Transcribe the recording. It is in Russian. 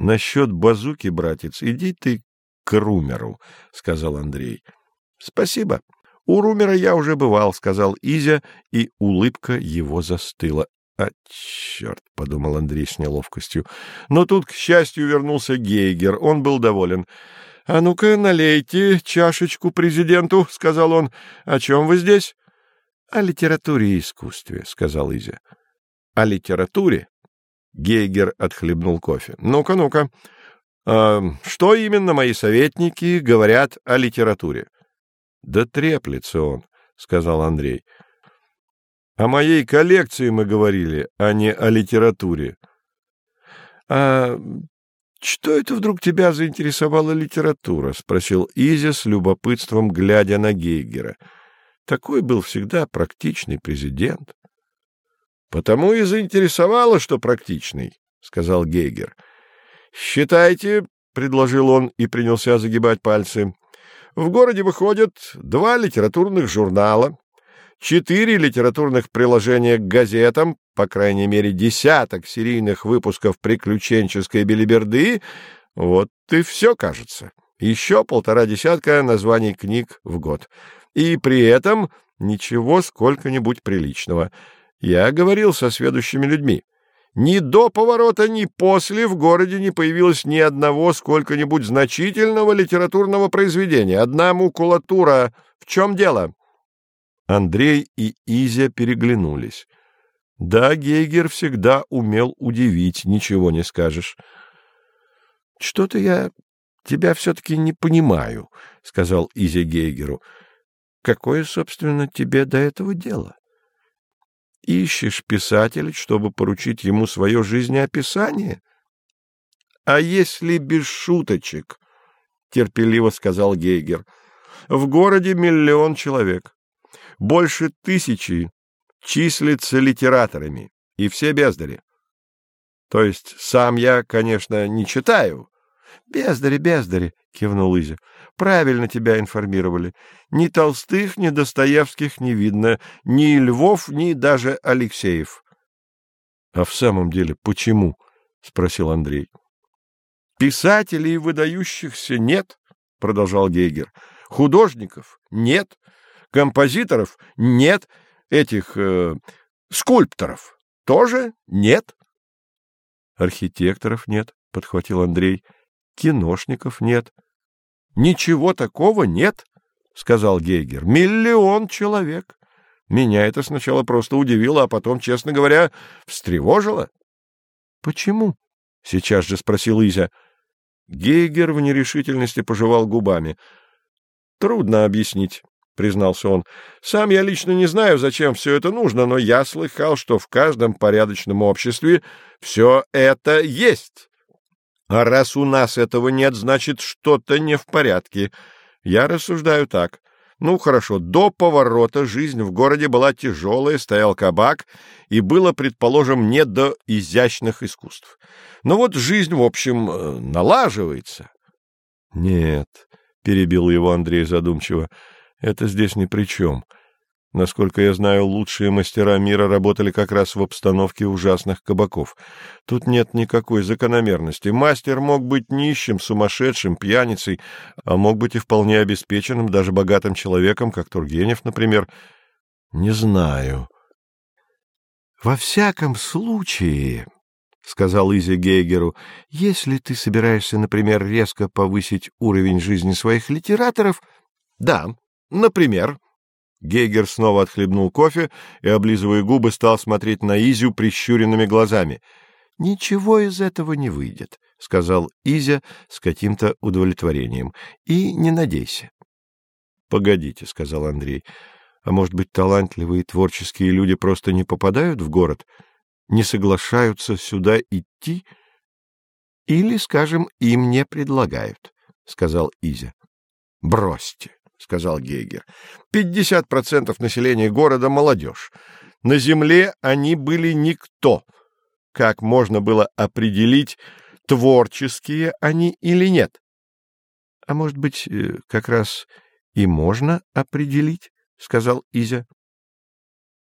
Насчет базуки, братец, иди ты к Румеру, — сказал Андрей. — Спасибо. У Румера я уже бывал, — сказал Изя, и улыбка его застыла. «А, черт!» — подумал Андрей с неловкостью. Но тут, к счастью, вернулся Гейгер. Он был доволен. «А ну-ка, налейте чашечку президенту», — сказал он. «О чем вы здесь?» «О литературе и искусстве», — сказал Изя. «О литературе?» Гейгер отхлебнул кофе. «Ну-ка, ну-ка. А, что именно мои советники говорят о литературе?» «Да треплется он», — сказал Андрей. О моей коллекции мы говорили, а не о литературе. — А что это вдруг тебя заинтересовала литература? — спросил Изя с любопытством, глядя на Гейгера. Такой был всегда практичный президент. — Потому и заинтересовало, что практичный, — сказал Гейгер. — Считайте, — предложил он и принялся загибать пальцы, — в городе выходят два литературных журнала, четыре литературных приложения к газетам, по крайней мере, десяток серийных выпусков приключенческой белиберды. Вот и все, кажется. Еще полтора десятка названий книг в год. И при этом ничего сколько-нибудь приличного. Я говорил со сведущими людьми. Ни до поворота, ни после в городе не появилось ни одного сколько-нибудь значительного литературного произведения. Одна макулатура. В чем дело? Андрей и Изя переглянулись. Да, Гейгер всегда умел удивить, ничего не скажешь. — Что-то я тебя все-таки не понимаю, — сказал Изя Гейгеру. — Какое, собственно, тебе до этого дело? Ищешь писателя, чтобы поручить ему свое жизнеописание? — А если без шуточек? — терпеливо сказал Гейгер. — В городе миллион человек больше тысячи числятся литераторами, и все бездари. То есть сам я, конечно, не читаю. — Бездари, бездари, — кивнул Изя. — Правильно тебя информировали. Ни Толстых, ни Достоевских не видно, ни Львов, ни даже Алексеев. — А в самом деле почему? — спросил Андрей. — Писателей выдающихся нет, — продолжал Гейгер. — Художников нет. Композиторов нет, этих э, скульпторов тоже нет. Архитекторов нет, подхватил Андрей. Киношников нет. Ничего такого нет, сказал Гейгер. Миллион человек. Меня это сначала просто удивило, а потом, честно говоря, встревожило. Почему? сейчас же спросил Изя. Гейгер в нерешительности пожевал губами. Трудно объяснить признался он. «Сам я лично не знаю, зачем все это нужно, но я слыхал, что в каждом порядочном обществе все это есть. А раз у нас этого нет, значит, что-то не в порядке. Я рассуждаю так. Ну, хорошо, до поворота жизнь в городе была тяжелая, стоял кабак, и было, предположим, не до изящных искусств. Но вот жизнь, в общем, э, налаживается». «Нет», — перебил его Андрей задумчиво, — это здесь ни при чем. Насколько я знаю, лучшие мастера мира работали как раз в обстановке ужасных кабаков. Тут нет никакой закономерности. Мастер мог быть нищим, сумасшедшим, пьяницей, а мог быть и вполне обеспеченным, даже богатым человеком, как Тургенев, например. Не знаю. — Во всяком случае, — сказал Изи Гейгеру, — если ты собираешься, например, резко повысить уровень жизни своих литераторов... — Да, Например, Гейгер снова отхлебнул кофе и, облизывая губы, стал смотреть на Изю прищуренными глазами. — Ничего из этого не выйдет, — сказал Изя с каким-то удовлетворением. — И не надейся. — Погодите, — сказал Андрей. — А может быть, талантливые творческие люди просто не попадают в город, не соглашаются сюда идти? — Или, скажем, им не предлагают, — сказал Изя. — Бросьте. — сказал Гейгер. — Пятьдесят процентов населения города — молодежь. На земле они были никто. Как можно было определить, творческие они или нет? — А может быть, э, как раз и можно определить, — сказал Изя.